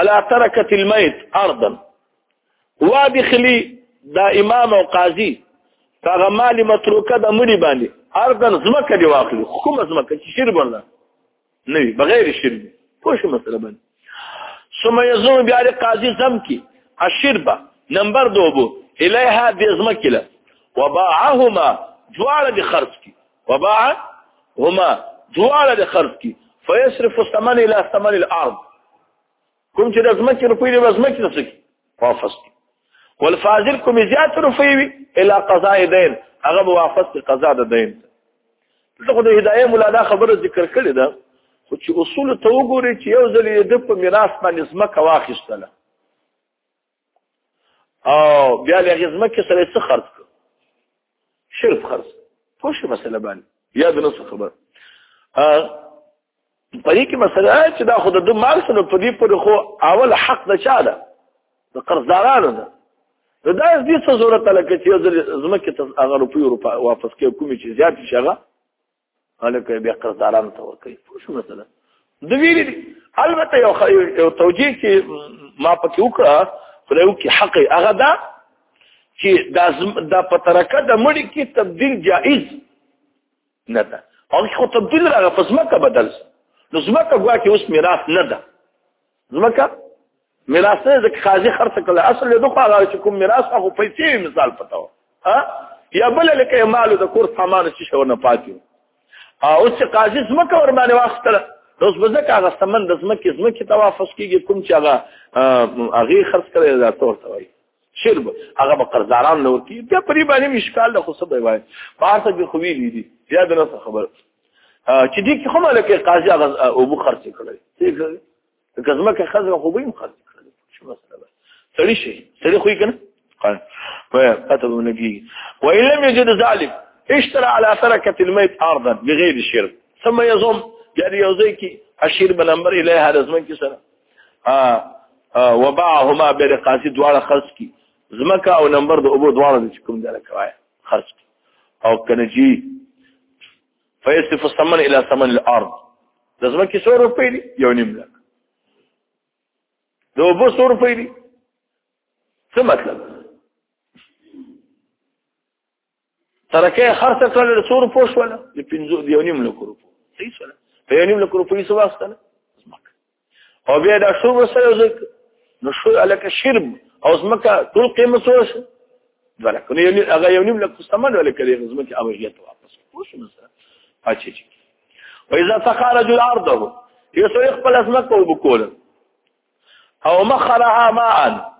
الا ترکت المیت ارضا وادخلی دا امام او قاضي هغه مال متروکه د مړي باندې ارضا زمکه دی واخلي کوم زمکه چې شرب ولا نه بغیر شرب پوه شو مسله باندې ثم يزوم بیا قاضي زم کی الشربه نمبر دوبو الیها د زمکله وباعهما جوار د خرج کی وباع هما دواړه د خرج کی فیصرف الثمن الى ثمن الارض کوم چې د زمکه روپی دی زمکه نه سکی واپس کی والفاضل کوم زیات روپی وی الى قضاء دین هغه واپس کی قضا د دین ته خو د هدايه مولا دا خبره ذکر کړې ده خو چې اصول ته وګوري چې یو ځل یې د په میراث باندې زمکه واخیستله او بیا له غزمه کې سره څه خرج کړ شرف خرج خو شي مسله باندې یا د نسو خبر په دې کې مسله چې دا خود د مال سره په دې پر خو اول حق د چا ده د قرضدارانو ده نو دا دې څه ضرورت لکه چې زمکه ته هغه روپی واپس کې کومې چې زیات شغه الک بیا قرضداران ته ورکړي پوه شو مثلا د ویلي دي البته یو یو توجیه چې ما پکې وکړه خو یو کې حق هغه دا چې دا دا په ترکه د مړي کې تبديل جائز نه ده او خو تبديل راغی پس مکه بدل نو زمکه ګوا کې اوس میراث نه ده زمکه میراث نه ځکه قاضي خرڅ کړل اصل یې دغه هغه چې کوم میراث هغه پیسې مثال پتاو ها یا بل لکه مال د کور سامان چې شو نه پاتې او اوس قاضي زمکه ور باندې واخستله نو ځکه هغه سمن د زمکه زمکه توافق کیږي کوم چې هغه هغه خرڅ کړی دا تور توي شیر به هغه به قرضداران له ورکی بیا پرې باندې مشکال له خصوص به وای پارته به خو ویلې دي بیا د نس خبر چې دې کې هم لکه قاضي هغه او بو خرڅ کړی څه کزمه کې خزه خو به هم خرڅ کړی شو مثلا سړی شي سړی خو یې کنه قال فكتب النبي وان لم يجد ذلك اشترى على تركه الميت ارضا بغير شرب ثم يضم يعني يوزيكي اشير بنمبر اليها لازمن كسره ها وباعهما برقاصي دواړه خرج کی زمکه او نمبر د ابو دواړه د کوم دره کوي خرج کی او کنجی فیصف الثمن الى ثمن الارض د زمکه 100 روپۍ دی یو نیم لک د ابو 100 روپۍ دی څه مطلب ترکه خرڅ کړل د څور پوښ ولا د پنځو دی ونیم لکو روپو صحیح سره په ونیم لکو روپو یې سواستل او بیا دا شو وسره زک نو شو الک شرب او زمکه ټول قیمه سور شو ولکه نو یعنی هغه یو نیم لکو استعمال ولکه د زمکه اوجیت واپس پوښ نو سره اچي چې واذا تخرج الارض یو سره خپل زمکه وبکول او مخرها ماء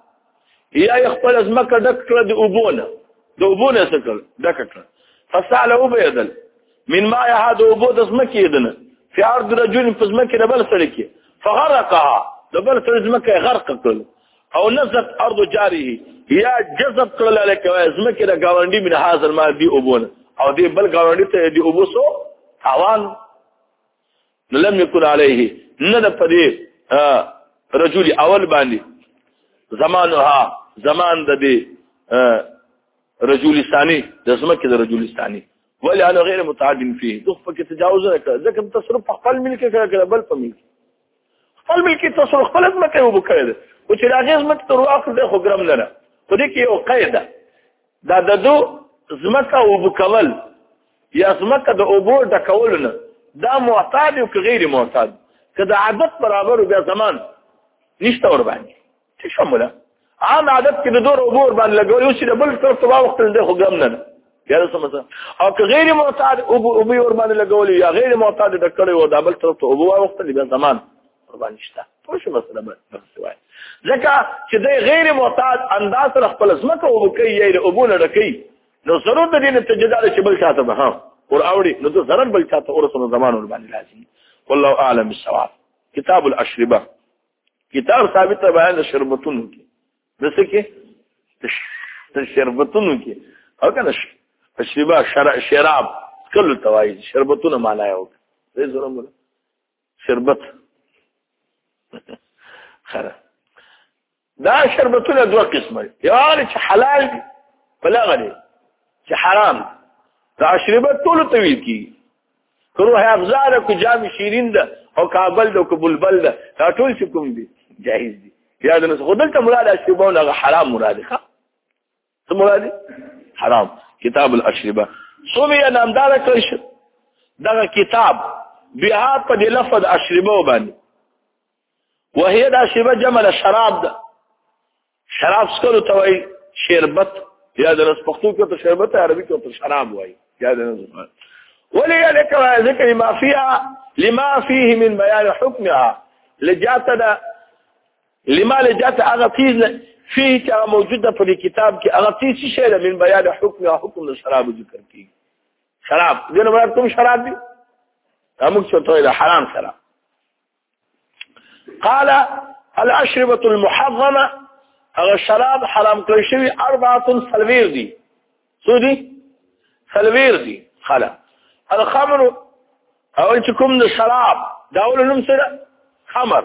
یا خپل زمکه ډک کړه د اوبونه د اوبونه څه کړ ډک کړ فسال او بيدل من ما يهد اوبو د زمکه یدنه فی ارض رجل په زمکه ربل سره کې فغرقها د بل سره زمکه غرق کړ او نزت ارض جاره یا جذب کړل لکه زمکه د گاونډي من حاضر ما دی اوبونه او دی بل گاونډي ته دی اوبو سو اوان لم يكن عليه نه د پدې رجل اول باندې زمانها زمان د دې رجل ثاني د زمکه د رجل ثاني ولی انا غیر متعد فيه دوه پکې تجاوز نه کړ ځکه تصرف په خپل ملک کې کړ بل په ملک خپل ملک تصرف خپل ځمکه وبکړه او چې راغیز مت تر اخر د خو ګرم لره خو دې کې یو قاعده دا د دو زمکه او بکول یا زمکه د اوبو ډکول نه دا معتاد او غیر معتاد که د عادت برابر بیا زمان نشته ور باندې څه شموله عام عادت کې د دور اوبو ور باندې لګول یو چې د بل طرف ته وخت له خو غم نه بیا څه مثلا او که غیر معتاد اوبو ور باندې لګول یا غیر معتاد ډکړې و د بل طرف ته اوبو وخت له بیا زمان قربان نشته پوه شو مسله باندې وای ځکه چې د غیر معتاد انداز سره خپل ځمکه وبکي یا له ابو لړ کوي نو ضرور د دې نتیجه دار چې بل چاته به ها اور اوړي نو د ضرر بل چاته اور سره زمانو باندې لازم والله اعلم بالصواب کتاب الاشربه کتاب ثابت بیان د شربتونو کې دسه کې د شربتونو کې او کنه اشربه شراب کله توای شربتونه معنی یو زه زرم شربت خره دا شربتونه دوه قسمه دي یو هغه چې حلال دي بل هغه دي چې حرام دي دا شربت ټول ته ویل کیږي کروه افزار کو جام شیرین ده او کابل ده کو بلبل ده دا ټول څه کوم دي جایز دي یاد نه خدل ته مراد اشربونه حرام مراد ښه څه مرادي حرام کتاب الاشربه څو بیا نامدار کړی شو دغه کتاب بیا په دې لفظ اشربه باندې وهي دا شربه جمع له شراب ده شراب سکلو ته وایي شربت یا د رس پښتو کې ته شربت عربي کې ته شراب وایي یا د نظر ولي لك ذکر ما فيها لما فيه من بيان حكمها لجاته ده لما لجات هغه څیز فيه چې هغه موجود ده په کتاب کې هغه څیز چې شی ده من بیان حکم او حکم د شراب ذکر کیږي شراب دغه مراد کوم شراب دي موږ څه ته ده حرام شراب قال الاشربه المحرمه هغه شراب حرام کړی شوی اربعه سلویر دي څو دي سلویر دي خلا الخمر اول چې کوم د شراب دا اول نوم سره خمر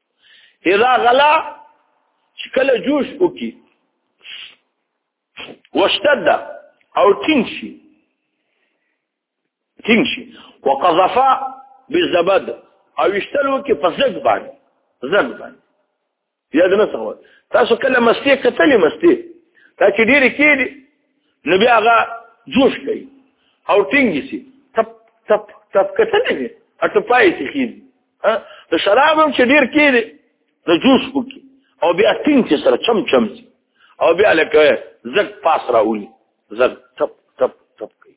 اذا غلا شکل جوش وکي واشتد او تنشي تنشي وقذف بالزبد او اشتلو کې فزق باندې زګ باندې یاد نه سوال تاسو کله مستی کتلې مستی تا چې ډېر کېږي نو بیا هغه جوش کوي او ټینګ شي تپ تپ تپ کتلې نه اټپای شي خېږي د شراب هم چې ډیر کې دي د جوس وکي او بیا تین چې سره چم چم سي او بیا لکه زګ پاس راولي زګ ټپ ټپ ټپ کوي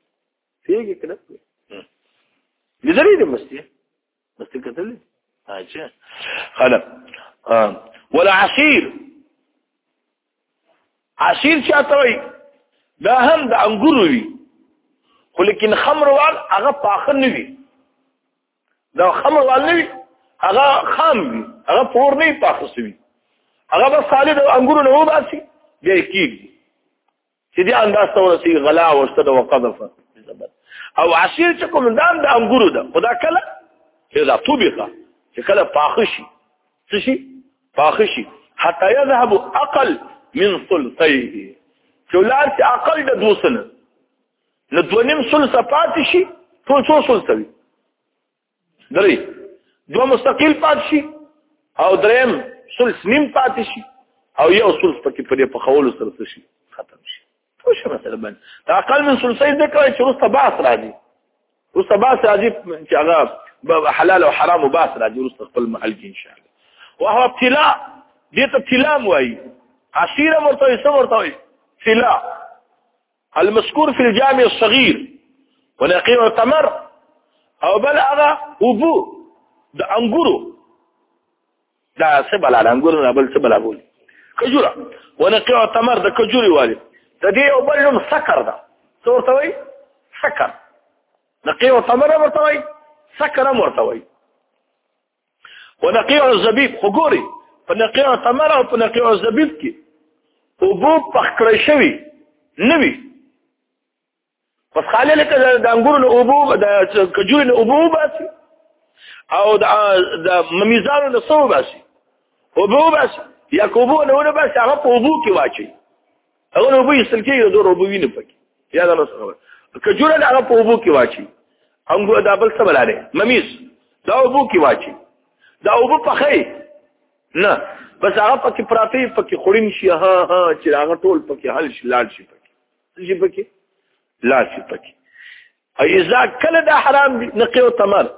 پیږي کنه لذري دې مستي مستي کتل اچھا خلا ولا عصير عصير چاته وي دا هم د انګورو وي خو لیکن خمر وال هغه پاخه نه وي دا خمر غالنوي هغه خام وي هغه پور نه پاخسوي هغه بس خالي د انګورو نه وباسي بیا کیږي چې دې انداز ته ورسي غلا او استد او قذف او عصير چې کوم دام د انګورو ده خدا کله اذا طبقه چې کله پاخشي څه شي پاخشي حتى يذهب اقل من ثلثيه چې لار چې اقل د دوسنه نو دوه نیم ثلث پاتې شي ټول څو ثلث وي درې دوه مستقل پاتې شي او دریم ثلث نیم پاتې شي او یو ثلث پکې په دې په خولو سره څه شي ختم شي خو شو مثلا باندې دا اقل من ثلثي ذکر چې وسط باس راځي وسط باس راځي چې هغه حلال او حرام او باس راځي وسط خپل محل کې ان شاء الله وهو ابتلاء دې ته ابتلاء وایي عشيره مرتوي سمرتوي ابتلاء المذكور في الجامع الصغير ونقيع التمر او بل هغه وبو د انګورو دا څه بل انګورو نه بل څه بل بول کجوره ونقيع التمر د کجوري والي د دې او بل نوم سکر ده څه ورته وایي سکر نقيع التمر ورته وایي سکر ورته وایي ونقيع الزبيب خو ګوري په نقيع ثمره او په نقيع الزبيب کې اوبو پخکړې شوی نوي پس خاله لکه د انګورو له اوبو د کجوري له اوبو باسي او د د ممیزانو له سو باسي اوبو باسي یا کوبو نه ونه باسي هغه په اوبو کې واچي هغه نو به یستل کېږي د روبو وینې پکې یا دا نو خبره کجوره د هغه په اوبو کې واچي انګو دا بل څه بلاله ممیز دا اوبو کې واچي دا اوبو پخې نه بس هغه پکې پراته پکې خورین شي ها ها چې هغه ټول پکې حل شي لاړ شي پکې شي پکې لاړ شي پکې ایزا کله دا حرام دي نقیو تمر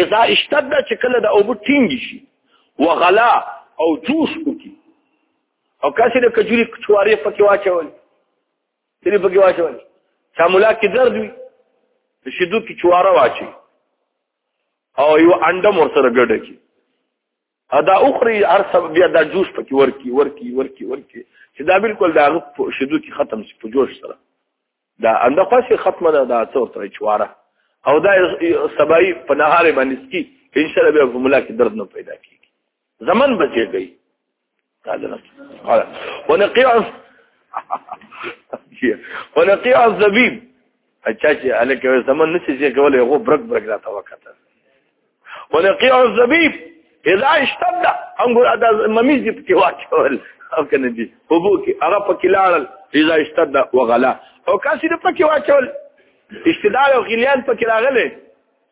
ایزا اشتد چې کله دا اوبو ټینګ شي وغلا او جوش وکي او کاسې د کجوري چوارې پکې واچول دې پکې واچول چې مولا کې درد وي د شیدو کې چواره واچي او یو انډه مور سره ګډه کی ادا اخري هر سبب بیا دا جوس پکې ورکی ورکی ورکی ورکی چې دا بالکل دا شیدو کې ختم شي په جوش سره دا انده خواسي ختمه ده دا څور تر چواره او دا سبای په نهاره باندې سکی ان شاء الله به په ملاک درد نه پیدا کیږي زمن بچي گئی هذا نفس قال ونقيع ونقيع الزبيب اچھا چې الکه زمن نشي چې کوله غو برک برک راته وکړه ونقيع الزبيب اذا اشتد انګور ادا ممیز دې پکې واچول او کنه دي وبو کې هغه پکې لاړل اذا اشتد وغلا او کاسي دې پکې واچول اشتدال او غلیان پکې راغلي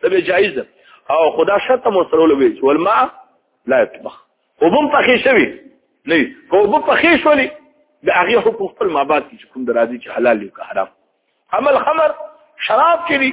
ته به جایز ده او خدا شرط مو سره لوي والماء لا يطبخ وبم پخې شوی نه وبو پخې شولې د هغه حکم خپل ما بعد چې کوم درازي چې حلال او حرام عمل خمر شراب کې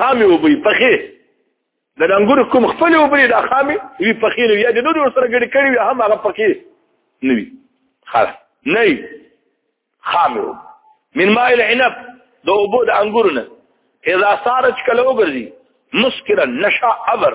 خامي وبي پخې د انګور کوم خپل وبي د خامي وی پخې نه یا د نور سره ګډ کړي هم هغه پخې نه وي خلاص نه خامي من ماء العنب د اوبو د انګور نه اذا صارت کله وګرځي مسکرا نشا ابر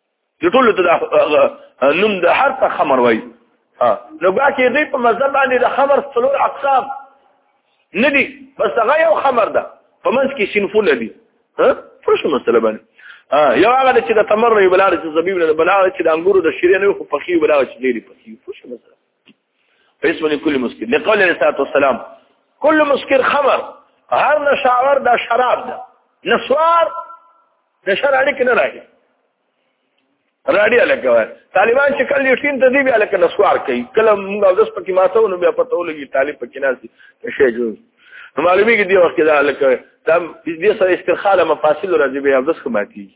د ټولو ته نوم د هر څه خمر وای نو بیا کې دې په مذهب باندې د خمر څلور اقسام نه دي بس هغه یو خمر ده په منځ کې شنفونه دي ها فرش مسله باندې یو هغه چې د تمر نه بلاره چې زبیب نه بلاره چې د انګورو د شیرې نه خو پخې بلاره چې ډېری پخې فرش مسله اسم لكل مسكر لقول عليه الصلاة والسلام كل مسكر خمر هر نشاور دا شراب دا نسوار د شرع اړیک نه راځي راډي الکه وای طالبان چې کله یټین ته دی بیا الکه نسوار کوي کله موږ اوس پکې ماته ونه بیا پته ولګي طالب پکې ناسي شي جو معلومیږي دی وخت دا الکه دا دې سره استرخاله مفاصل راځي بیا اوس کومه کیږي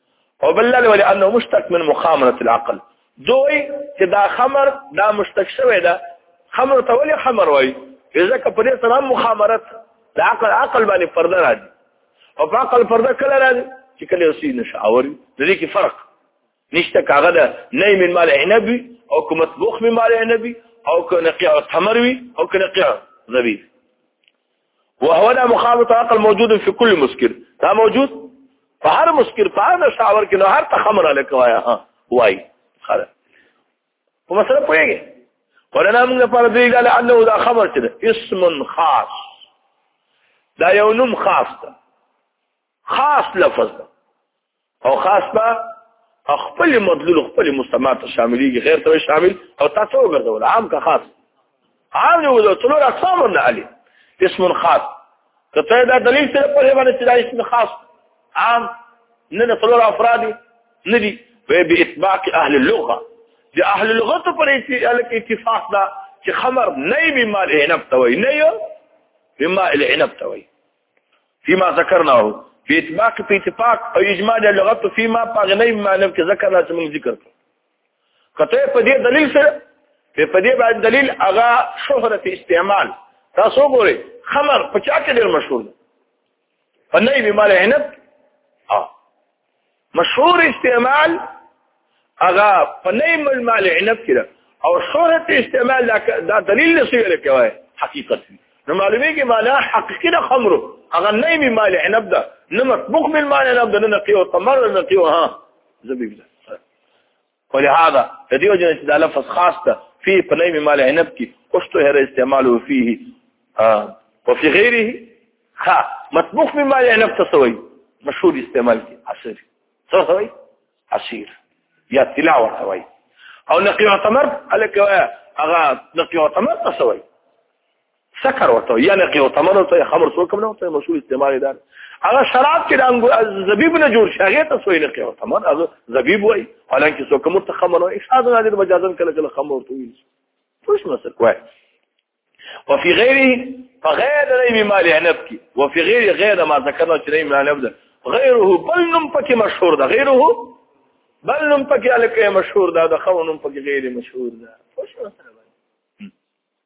او بل لا ولانه مشتق من مخامره العقل دوی چې دا خمر دا مشتق شوی دا خمر ته ولې خمر وایي ځکه په دې سره مخامرت د عقل عقل باندې پرده راځي او په عقل پرده کله راځي چې کله وسی نشاور د دې کې فرق نشته کاغه ده نه من مال عنبي او کوم مطبوخ من مال عنبي او کنه قیع تمر وي او کنه قیع زبیب وهو دا مخالط عقل موجود في كل مسكر دا موجود په هر مسکر په هر شاور کې نو هر ته خمر علی کوایا ها وای خره په مسله پوهیږي ولنا موږ لپاره دی ګل انه دا خبر چې اسم خاص دا یو نوم خاص ده خاص لفظ ده او خاص په خپل مدلول خپل مستمع ته شاملېږي غیر ته شامل او تاسو وګرځول عام کا خاص عام نه وځو څلور اقسام نه علي اسم خاص کته دا دلیل سره په باندې چې دا اسم خاص عام نه نه څلور افراد نه دي په اتباق اهل اللغه د اهل اللغه ته پر اتفاق دا چې خمر نه به مال عنب توي نه یو بما العنب توي فيما ذكرناه في اتفاق في اتفاق او اجماع د لغت فيما پغنی معنی کې ذکر راځي موږ ذکر کړو کته په دې دلیل سره په دې باندې دلیل هغه شهرت استعمال تاسو ګورئ خمر په چا کې ډېر مشهور دی په نوی مال عنب مشهور استعمال هغه په نیم المال عنب کې ده او شهرت استعمال دا دلیل نه سویل کوي حقیقت نو معلومه کې معنا حقیقي نه خمر هغه نیم مال عنب ده نه مطبوخ مال عنب ده نه نقي او تمر نه نقي ها زبیب ده ولهذا د دې وجه چې دا لفظ خاص ده فی پنیم مال عنب کی اوشته هر استعمال فيه او فی غیره ها مطبوخ به مال عنب تسوي مشهور استعمال کی عصير څه سوي عصير یا تلاوه سوي او نقي تمر الک هغه نقي تمر تسوي سکر ورته یا نه کې او تمر ورته خمر څو کوم نه ورته مشهور استعمال دار هغه شراب کې د انګور زبیب نه جوړ شي هغه ته سوی نه کې او تمر هغه زبیب وای حالانکه څو کوم ته خمر وای احساس نه دې مجازن کله کله خمر ورته وي پوښ نه سر کوی وفي غیره فغیر نه مال عنب کې وفي غیر غیر ما ذکرنا چې نه مال عنب ده غیره بل نوم پکې مشهور ده غیره بل نوم پکې الکه مشهور ده د خو نوم پکې غیر مشهور ده پوښ نه سر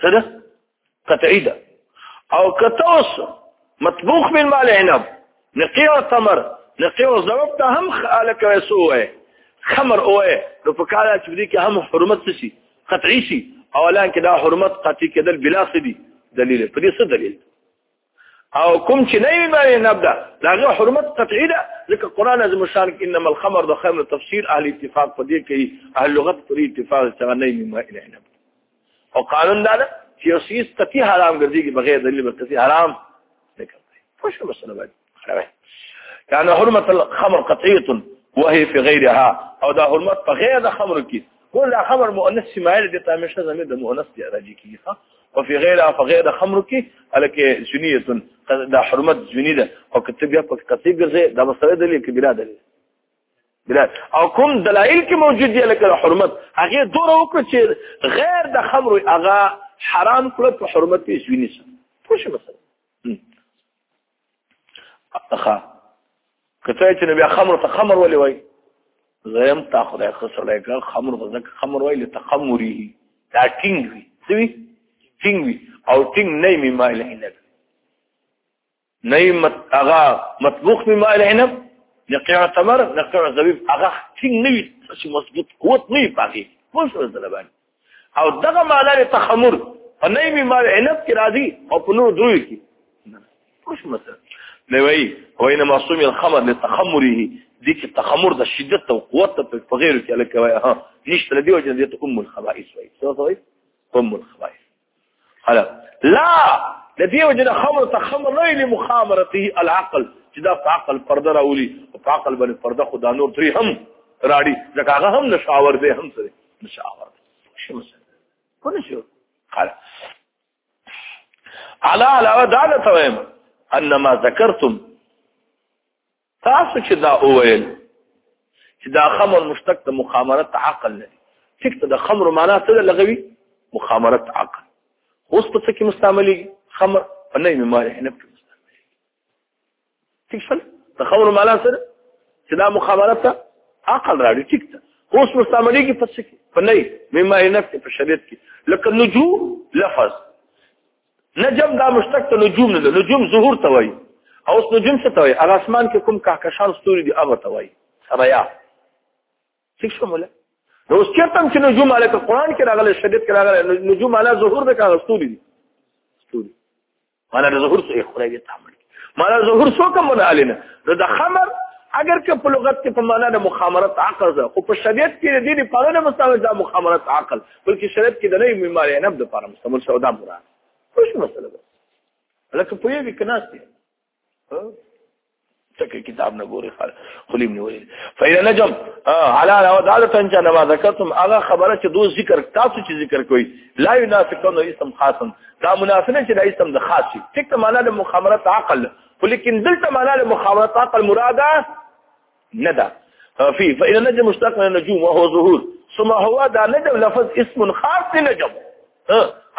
څه ده قطعي ده او کته اوس مطبوخ من مال عنب نقيع تمر نقيع زوب ته هم خالک وسوه خمر اوه نو په کاله چې دې کې هم حرمت شي قطعي شي او الان کې دا حرمت قطعي کېدل بلا سدي دلیل په دې څه دلیل او کوم چې نه وي باندې نبدا داغه حرمت قطعي ده ځکه قران عظیم شان کې انما الخمر د خمر تفسیر اهل اتفاق په دې کوي اهل لغت پر اتفاق څنګه نه وي ما اله نه او قانون دا ده چې یو سیس قطعي حرام ګرځي بغیر دلیل به قطعي حرام نه کوي خوش مسله باندې يعني حرمت الخمر قطعيه وهي في غيرها او دا حرمت په غیر د خمر کې ګور دا خبر مؤنث سمایل د تامیشه زمي د مؤنث دی راځي کیږي وفي غيرها فغير خمر کې الکه جنيه دا حرمت جنيه ده او کتب بیا په قصې ګرځي دا مسله دلیل کې بلا دلیل بلا او کوم دلایل کې موجود دي لکه حرمت هغه دور وکړي چې غیر د خمر هغه حرام کړ په حرمت جنيه څه پوښښ مثلا اخا کته چې بیا خمر ته خمر ولې وای زم تا خدای خسړای ګل خمر ته ځکه خمر وای لته خمري دا ټینګ وي سوي ټینګ وي او ټینګ نه می مال عنب نه مت اغا مطبوخ می مال عنب نقيع تمر نقيع زبيب اغا ټینګ نه وي چې مضبوط قوت نه پاږي مو سره زلبان او دغه معنا د تخمر په نیم ما عنب کې راځي او په نور دوی کې خوش مثلا لوي وين معصوم الخمر لتخمره دي کې تخمر د شدت او قوت په غیر کې لکه وای ها نشته دی وجه دې ته ام الخبائث وای څه وای ام الخبائث هلا لا د دې وجه د خمر ته خمر نه لري مخامرته العقل چې دا په عقل پرده راولي او په عقل باندې پرده خدا نور تری هم راړي ځکه هغه هم نشاور دی هم سره نشاور شي مثلا کو نه شو قال على علاوه دا نه تویم انما ذکرتم تاسو چې دا وویل چې دا خمر مشتق د مخامرت عقل نه ټیک ته د خمر معنا څه ده لغوي مخامرت عقل اوس په څه کې مستعملي خمر په نه مې ماري نه په مستعملي ټیک شل د خمر معنا څه ده چې دا مخامرت عقل راړي ټیک ته اوس مستعملي کې په څه کې په نه مې ماري نه په شریعت کې لکه نجو لفظ نجم دا مشتق ته نجوم نه نجوم ظهور ته وایي او اوس نجوم څه ته وایي هغه اسمان کې کوم کهکشان ستوري دي هغه ته وایي سریا څه شو مولا نو اوس چېرته هم چې نجوم علی قرآن کې راغلی شریعت کې راغلی نجوم علی ظهور د کهکشان ستوري دي ستوري مانا د ظهور څه خدای دې تعامل معنا ظهور سو کوم نه علینه نو د خمر اگر که په لغت کې په معنا د مخامرت عقل ده خو په شریعت کې د دې په اړه مستعمل ده مخامرت عقل بلکې شریعت کې د نه معمار نه د لپاره مستعمل سودا مراد خوش مسله ده لکه په یوه کې ناس دي څکه کتاب نه ګوري خال خلیم نه ویل فإذا نجم على العادة تنجا ما ذكرتم هغه خبره چې دوی ذکر تاسو چې ذکر کوي لا ينافقون اسم خاصن دا مناسبه چې د اسم د خاص شي ټیک ته معنا د مخامرت عقل ولیکن دلته معنا د مخامرت عقل مراده نه ده فی فإن النجم مشتق من النجوم وهو ظهور ثم هو دا نجم لفظ اسم خاص لنجم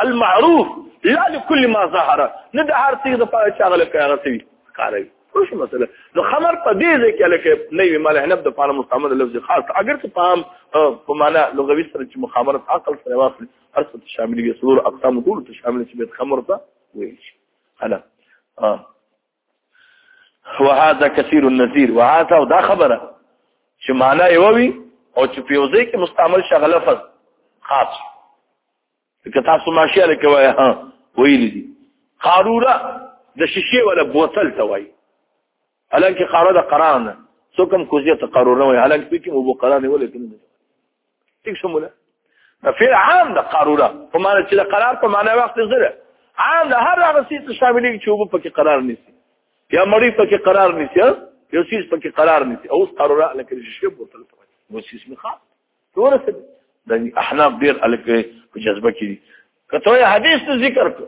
المعروف لا لكل ما ظهر نه د هر څه د پاره شغله کار کوي کاروي خوش مسله نو خمر په دې ځای کې لکه نه وی مال هنب د پاره مستعمل لفظ خاص اگر څه پام په معنا لغوي سره چې مخامرت عقل سره واخلي هر څه شامل دي څلور اقسام ټول ته شامل چې به خمر ته ویل شي هلا اه وهذا كثير النذير وهذا دا خبره چې معنا یې ووي او چې په یوځای کې مستعمل شغله فز خاص که تاسو ماشي لکه وای ها ویل دي قاروره د شیشې ولا بوتل ته وای الان کې قاره د قران څوکم کوزیه ته قاروره وای الان کې کوم وبو قران ولې کنه ټیک شو مولا دا فعل عام د قاروره په معنی چې د قرار په معنی وخت زره عام د هر هغه څه ته شامل دي چې وب پکې قرار نیسي یا مړی پکې قرار نیسي یو څه پکې قرار نیسي او قاروره لکه چې شی بوتل ته مو څه اسمه خاص ټول څه د احناف ډیر الکه په جذبه کې کته حدیث ذکر کړ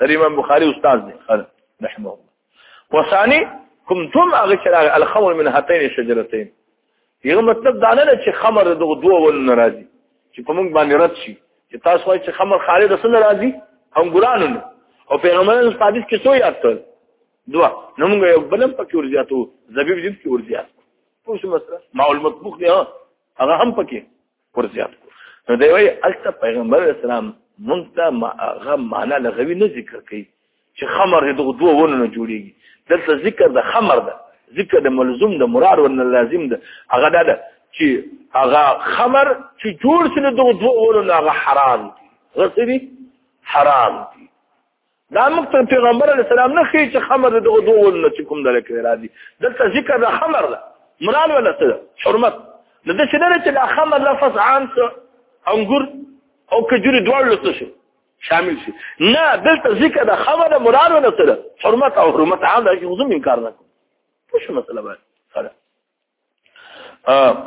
د امام بخاری استاد دی رحمه الله وثاني کومتم هغه چې الخمر من هاتين شجرتين یو مطلب دا نه چې خمر د دوه ول ناراضي چې په موږ باندې رد شي چې تاسو وایي چې خمر خالد سره ناراضي هم ګران نه او پیغمبر صلی الله علیه کې سو یاد کړ دوا نو موږ یو بلم پکې ورزياتو زبيب جنس کې ورزيات پوښتنه مسله ماول مطبوخ دی هغه هم پکې ور زیات کو نو دی وای الته پیغمبر اسلام مونږ ته ما هغه معنا لغوي نه ذکر کوي چې خمر دغه دوه ونه نه جوړيږي دلته ذکر د خمر ده ذکر د ملزوم د مراد ونه لازم ده هغه ده چې هغه خمر چې جوړ شنه دغه دوه ونه هغه حرام دي غصبي حرام دي دا موږ ته پیغمبر علی السلام نه خي چې خمر دغه دوه ولنه چې کوم دلته کې راځي دلته ذکر د خمر ده مرال ولا څه حرمت نو د شنه چې د خمر لفظ عام څه انګور او کجوري دوه لته شي شامل شي نه دلته ذکر د خمر مرال ولا څه حرمت او حرمت عام ده چې زموږ انکار نه کوم څه مطلب ده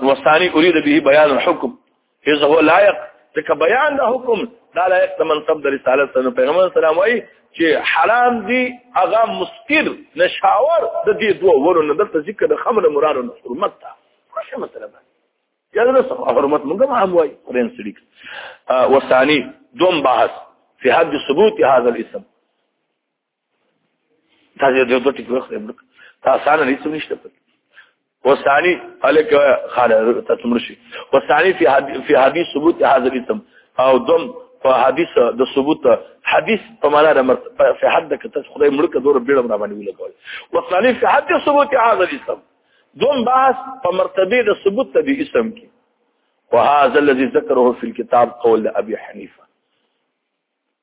وثاني اريد به بيان الحكم اذا هو لائق ځکه بیان د حکم دا لایق د منصب د رسالت سره پیغمبر سلام وایي چې حرام دي هغه مستر نشاور د دې دوه ورونه دلته ذکر د خمر مراد او حرمت ته څه مطلب یا د حرمت موږ ما هم وایي قرآن سړيک وثاني دوم بحث في حد ثبوت هذا الاسم تاسو یو دوه ټکی وخت امر تا آسان نه څه نشته پته وثاني الک خاله ته تمرشي وثاني في في حديث ثبوت هذا الاسم او دم په حدیث د ثبوت حدیث په معنا د په حد کې تاسو خدای ملک دور بیړم را باندې ولګول وثاني في حد ثبوت هذا الاسم دوم بحث په مرتبه د ثبوت د اسم کې وهذا الذي ذكره في الكتاب قول ابي حنيفه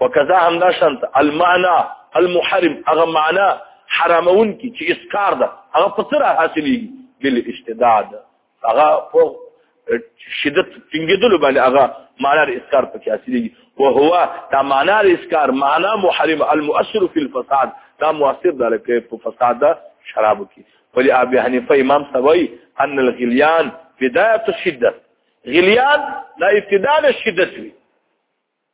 وکذا هم دا شانت المعنى المحرم هغه معنا حرامون کی چې اسکار ده هغه په سره حاصلېږي بل اشتداد هغه په شدت ټینګېدلو باندې هغه معنا د اسکار په کې حاصلېږي او هو دا معنا د اسکار معنا محرم المؤثر في الفساد دا مؤثر ده لکه په فساد شراب کې ولی ابي حنیفه امام سوي ان الغليان بدايه الشده غليان لا ابتداء الشده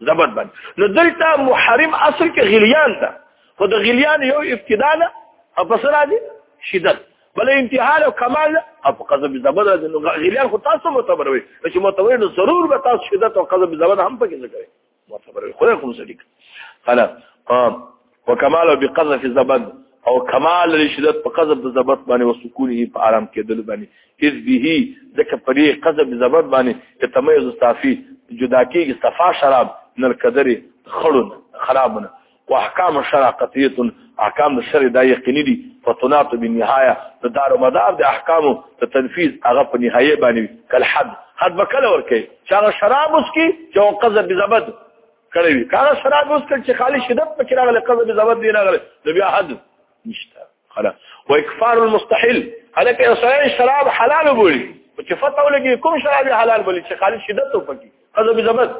زبد بند نو دلته محرم اصل کې غلیان ده خو د غلیان یو ابتدا ده او پس راځي شدت بل انتها او کمال او په قضب زبد راځي نو غلیان خو تاسو معتبر وي چې معتبر نو ضرور به تاسو شدت او قضب زبد هم پکې ذکر معتبر وي خو کوم څه لیک قال وکمال او بقذف الزبد او کمال لشدت په قذف د زبد باندې او سکونه په آرام کېدل باندې اذ به ځکه په دې قذف زبد باندې چې تميز صافي جدا کېږي صفا شراب نل قدرې خړون خرابونه واحکام الشرع قطعیه احکام د شرع دا یقیني دي فتنات بالنهایه د دار و مدار د احکامو د تنفیذ هغه په نهایه باندې کل حد حد وکړه ورکه چې هغه شراب اوس کی چې قذف زبد کړی وي کار سره اوس کړ چې خالي شدت پکې راغله قضب زبر دی راغله نو بیا حد نشته خلاص و اکفار المستحيل هلکه انسان شراب حلال بولی چې فتو لګي کوم شراب حلال بولی چې خالي شدت پکې قضب زبر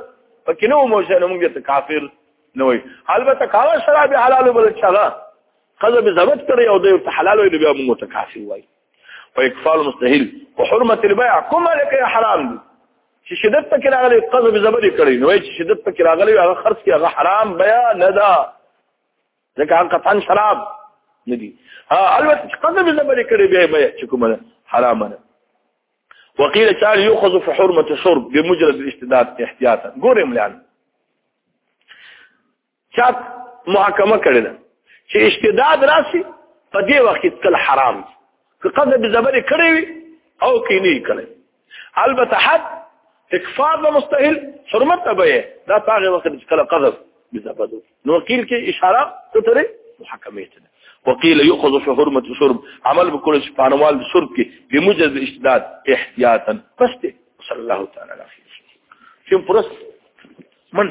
پکې نو مو شه موږ ته کافر نه وي البته کار شراب حلال بولی چې هغه قضب زبر کړی او د حلال وي بیا موږ ته کافر وایي و اکفار المستحيل وحرمه البيع کوم لکه حرام دي چې شدت پکې راغلی قذف زبري کړی نو چې شدت پکې راغلی هغه خرڅ کې هغه حرام بیا نه ده ځکه هغه قطعا شراب نه دي البته چې قذف زبري کړی بیا بیا چې کومه حرام نه وقيل تعالى يؤخذ في حرمة الشرب بمجرد الاستداد احتياطا قول املان چا محاکمه کړی ده چې اشتداد راشي په دې وخت کې تل حرام دي که قضا به زبر کړی وي او کې نه کړی البته حد اکفار به مستحیل حرمت ته به دا هغه وخت چې کله قضا به زبر نو وکیل کې اشاره ستره محاکمه ته وقيل يؤخذ في حرمه الشرب عمل بكل سبحانوال الشرب کې بمجرد الاجتهاد احتياطا بس صلى الله تعالى عليه وسلم في برس من